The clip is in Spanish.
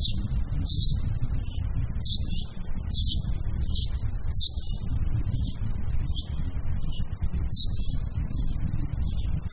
Nos estamos viendo.